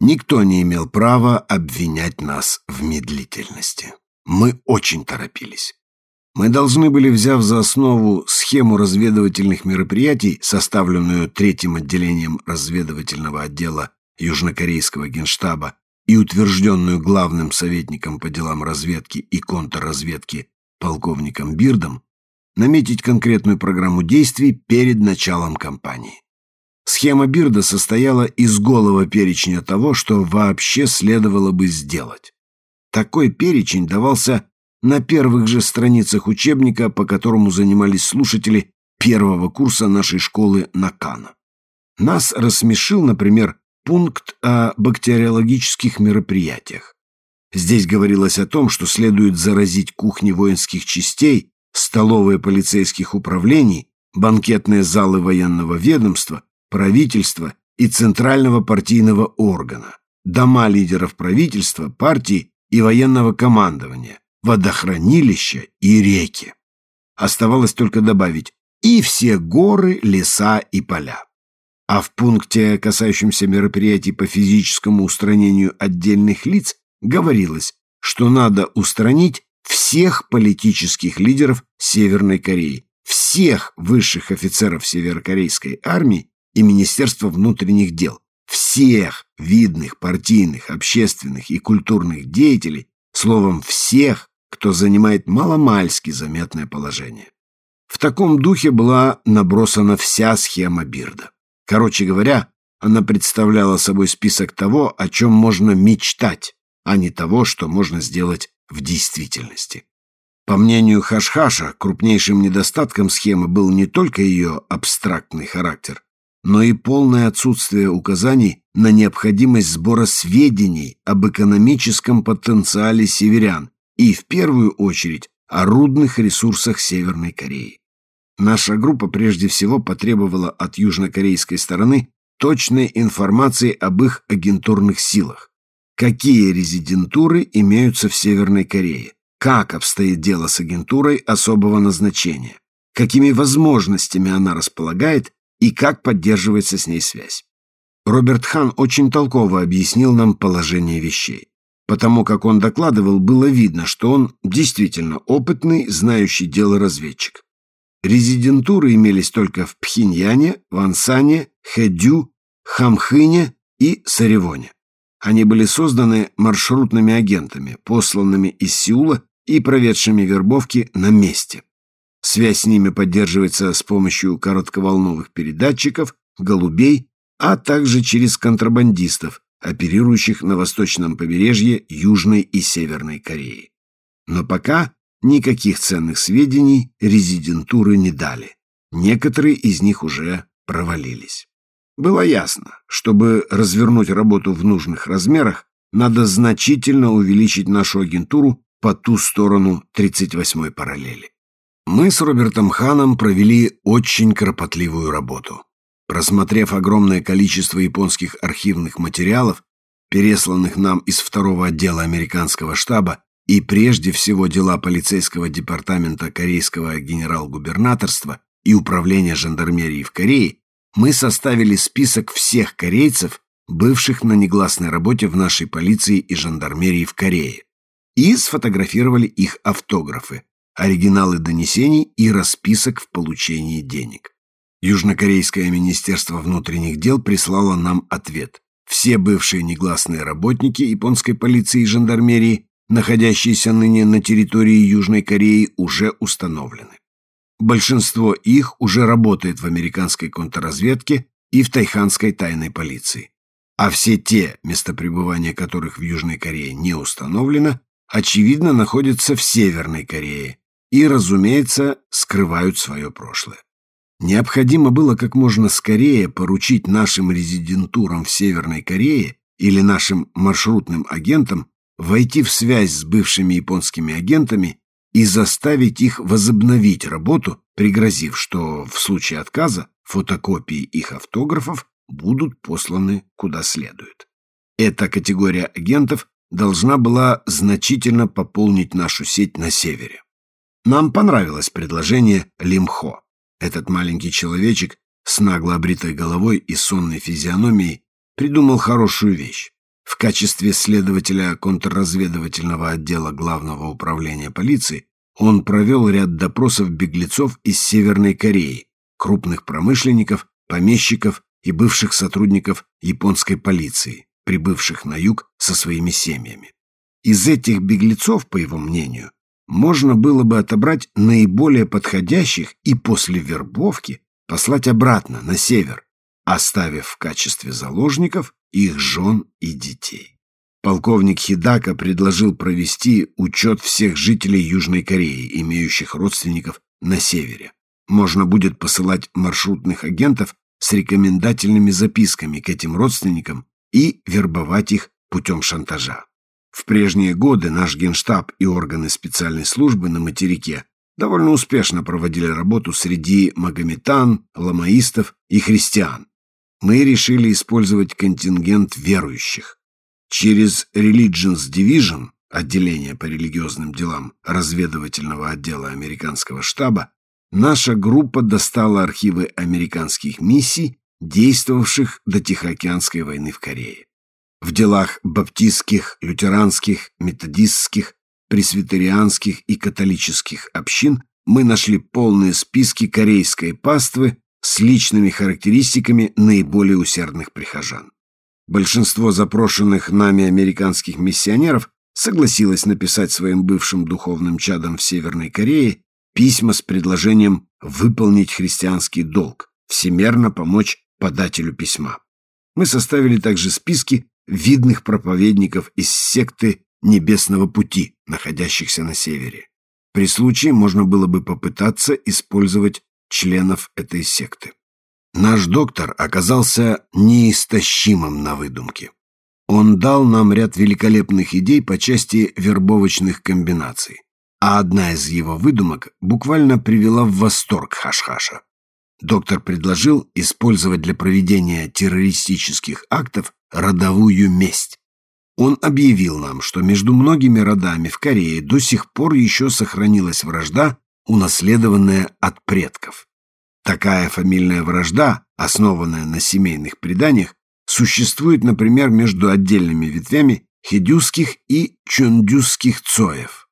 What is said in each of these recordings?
Никто не имел права обвинять нас в медлительности. Мы очень торопились. Мы должны были, взяв за основу схему разведывательных мероприятий, составленную третьим отделением разведывательного отдела Южнокорейского генштаба и утвержденную главным советником по делам разведки и контрразведки полковником Бирдом, наметить конкретную программу действий перед началом кампании. Схема Бирда состояла из голого перечня того, что вообще следовало бы сделать. Такой перечень давался на первых же страницах учебника, по которому занимались слушатели первого курса нашей школы Накана. Нас рассмешил, например, пункт о бактериологических мероприятиях. Здесь говорилось о том, что следует заразить кухни воинских частей, столовые полицейских управлений, банкетные залы военного ведомства, правительства и центрального партийного органа, дома лидеров правительства, партии и военного командования, водохранилища и реки. Оставалось только добавить и все горы, леса и поля. А в пункте, касающемся мероприятий по физическому устранению отдельных лиц, говорилось, что надо устранить всех политических лидеров Северной Кореи, всех высших офицеров северокорейской армии и Министерства внутренних дел, всех видных партийных, общественных и культурных деятелей, словом, всех, кто занимает маломальски заметное положение. В таком духе была набросана вся схема Бирда. Короче говоря, она представляла собой список того, о чем можно мечтать, а не того, что можно сделать в действительности. По мнению Хашхаша, крупнейшим недостатком схемы был не только ее абстрактный характер, но и полное отсутствие указаний на необходимость сбора сведений об экономическом потенциале северян и, в первую очередь, о рудных ресурсах Северной Кореи. Наша группа прежде всего потребовала от южнокорейской стороны точной информации об их агентурных силах. Какие резидентуры имеются в Северной Корее? Как обстоит дело с агентурой особого назначения? Какими возможностями она располагает и как поддерживается с ней связь. Роберт Хан очень толково объяснил нам положение вещей. Потому как он докладывал, было видно, что он действительно опытный, знающий дело разведчик. Резидентуры имелись только в Пхеньяне, Вансане, Хэдю, Хамхыне и Саревоне. Они были созданы маршрутными агентами, посланными из Сеула и проведшими вербовки на месте. Связь с ними поддерживается с помощью коротковолновых передатчиков, голубей, а также через контрабандистов, оперирующих на восточном побережье Южной и Северной Кореи. Но пока никаких ценных сведений резидентуры не дали. Некоторые из них уже провалились. Было ясно, чтобы развернуть работу в нужных размерах, надо значительно увеличить нашу агентуру по ту сторону 38-й параллели. Мы с Робертом Ханом провели очень кропотливую работу. Просмотрев огромное количество японских архивных материалов, пересланных нам из второго отдела американского штаба и прежде всего дела полицейского департамента корейского генерал-губернаторства и управления жандармерии в Корее, мы составили список всех корейцев, бывших на негласной работе в нашей полиции и жандармерии в Корее, и сфотографировали их автографы, оригиналы донесений и расписок в получении денег. Южнокорейское министерство внутренних дел прислало нам ответ. Все бывшие негласные работники японской полиции и жандармерии, находящиеся ныне на территории Южной Кореи, уже установлены. Большинство их уже работает в американской контрразведке и в тайханской тайной полиции. А все те, места пребывания которых в Южной Корее не установлено, очевидно находятся в Северной Корее, и, разумеется, скрывают свое прошлое. Необходимо было как можно скорее поручить нашим резидентурам в Северной Корее или нашим маршрутным агентам войти в связь с бывшими японскими агентами и заставить их возобновить работу, пригрозив, что в случае отказа фотокопии их автографов будут посланы куда следует. Эта категория агентов должна была значительно пополнить нашу сеть на севере. Нам понравилось предложение Лимхо. Этот маленький человечек с нагло обритой головой и сонной физиономией придумал хорошую вещь. в качестве следователя контрразведывательного отдела Главного управления полиции он провел ряд допросов беглецов из Северной Кореи, крупных промышленников, помещиков и бывших сотрудников японской полиции, прибывших на юг со своими семьями. Из этих беглецов, по его мнению, можно было бы отобрать наиболее подходящих и после вербовки послать обратно, на север, оставив в качестве заложников их жен и детей. Полковник Хидака предложил провести учет всех жителей Южной Кореи, имеющих родственников на севере. Можно будет посылать маршрутных агентов с рекомендательными записками к этим родственникам и вербовать их путем шантажа. В прежние годы наш генштаб и органы специальной службы на материке довольно успешно проводили работу среди магометан, ламаистов и христиан. Мы решили использовать контингент верующих. Через Religions Division, отделение по религиозным делам разведывательного отдела американского штаба, наша группа достала архивы американских миссий, действовавших до Тихоокеанской войны в Корее. В делах баптистских, лютеранских, методистских, пресвитерианских и католических общин мы нашли полные списки корейской паствы с личными характеристиками наиболее усердных прихожан. Большинство запрошенных нами американских миссионеров согласилось написать своим бывшим духовным чадам в Северной Корее письма с предложением выполнить христианский долг, всемерно помочь подателю письма. Мы составили также списки видных проповедников из секты Небесного Пути, находящихся на севере. При случае можно было бы попытаться использовать членов этой секты. Наш доктор оказался неистощимым на выдумке. Он дал нам ряд великолепных идей по части вербовочных комбинаций, а одна из его выдумок буквально привела в восторг Хашхаша. Доктор предложил использовать для проведения террористических актов родовую месть. Он объявил нам, что между многими родами в Корее до сих пор еще сохранилась вражда, унаследованная от предков. Такая фамильная вражда, основанная на семейных преданиях, существует, например, между отдельными ветвями хедюских и чундюских цоев.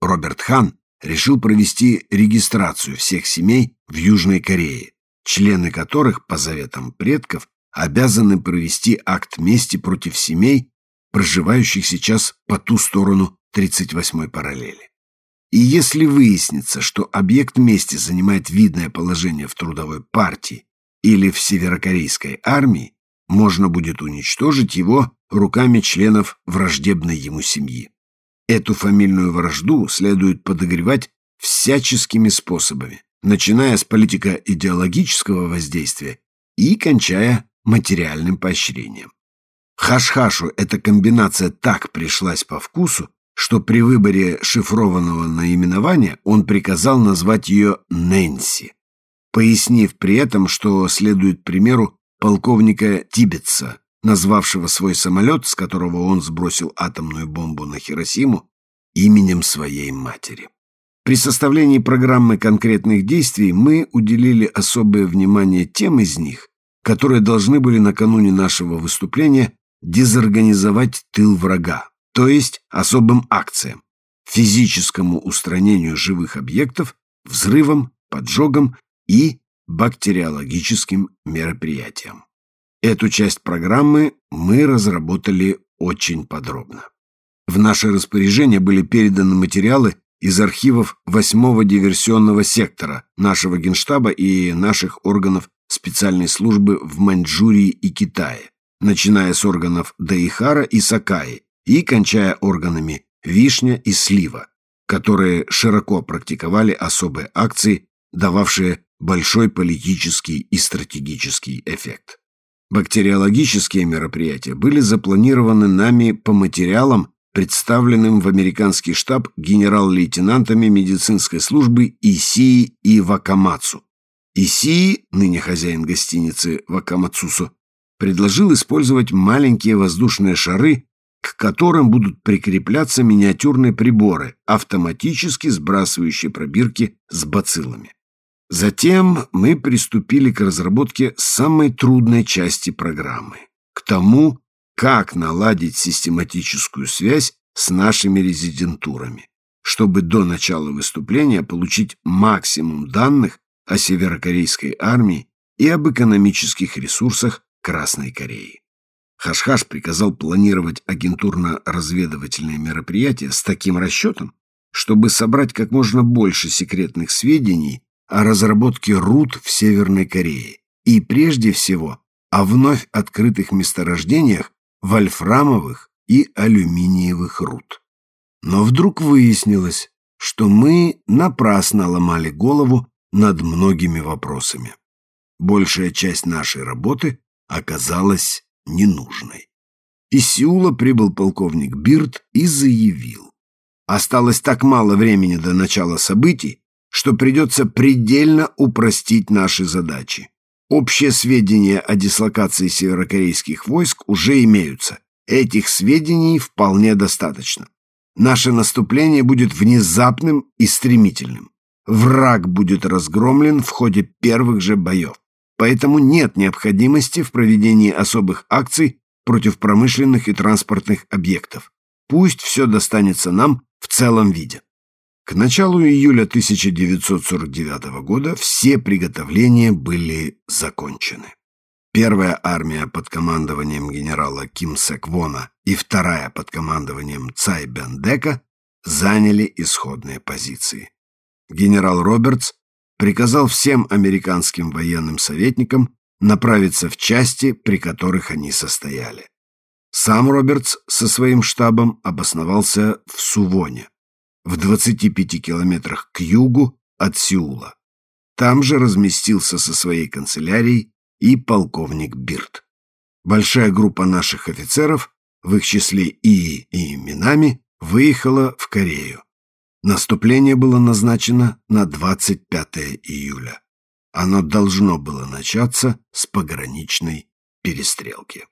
Роберт Хан решил провести регистрацию всех семей в Южной Корее, члены которых, по заветам предков, обязаны провести акт мести против семей, проживающих сейчас по ту сторону 38-й параллели. И если выяснится, что объект мести занимает видное положение в трудовой партии или в северокорейской армии, можно будет уничтожить его руками членов враждебной ему семьи. Эту фамильную вражду следует подогревать всяческими способами, начиная с политико-идеологического воздействия и кончая материальным поощрением. Хаш-хашу эта комбинация так пришлась по вкусу, что при выборе шифрованного наименования он приказал назвать ее Нэнси, пояснив при этом, что следует примеру полковника Тибетса, назвавшего свой самолет, с которого он сбросил атомную бомбу на Хиросиму, именем своей матери. При составлении программы конкретных действий мы уделили особое внимание тем из них, которые должны были накануне нашего выступления дезорганизовать тыл врага, то есть особым акциям, физическому устранению живых объектов, взрывам, поджогам и бактериологическим мероприятиям. Эту часть программы мы разработали очень подробно. В наше распоряжение были переданы материалы из архивов 8-го диверсионного сектора нашего генштаба и наших органов специальной службы в Маньчжурии и Китае, начиная с органов Даихара и Сакаи и кончая органами Вишня и Слива, которые широко практиковали особые акции, дававшие большой политический и стратегический эффект. Бактериологические мероприятия были запланированы нами по материалам, представленным в американский штаб генерал-лейтенантами медицинской службы Исии и Вакамацу. Исии, ныне хозяин гостиницы Вакамацусо, предложил использовать маленькие воздушные шары, к которым будут прикрепляться миниатюрные приборы, автоматически сбрасывающие пробирки с бациллами. Затем мы приступили к разработке самой трудной части программы, к тому, как наладить систематическую связь с нашими резидентурами, чтобы до начала выступления получить максимум данных о северокорейской армии и об экономических ресурсах Красной Кореи. Хашхаш приказал планировать агентурно-разведывательные мероприятия с таким расчетом, чтобы собрать как можно больше секретных сведений о разработке руд в Северной Корее и, прежде всего, о вновь открытых месторождениях вольфрамовых и алюминиевых руд. Но вдруг выяснилось, что мы напрасно ломали голову над многими вопросами. Большая часть нашей работы оказалась ненужной. Из Сеула прибыл полковник Бирд и заявил. Осталось так мало времени до начала событий, что придется предельно упростить наши задачи. Общие сведения о дислокации северокорейских войск уже имеются. Этих сведений вполне достаточно. Наше наступление будет внезапным и стремительным. Враг будет разгромлен в ходе первых же боев. Поэтому нет необходимости в проведении особых акций против промышленных и транспортных объектов. Пусть все достанется нам в целом виде. К началу июля 1949 года все приготовления были закончены. Первая армия под командованием генерала Ким Сек Вона и вторая под командованием Цай Бендека заняли исходные позиции. Генерал Робертс приказал всем американским военным советникам направиться в части, при которых они состояли. Сам Робертс со своим штабом обосновался в Сувоне, в 25 километрах к югу от Сеула. Там же разместился со своей канцелярией и полковник Бирд. Большая группа наших офицеров, в их числе и, и именами, выехала в Корею. Наступление было назначено на 25 июля. Оно должно было начаться с пограничной перестрелки.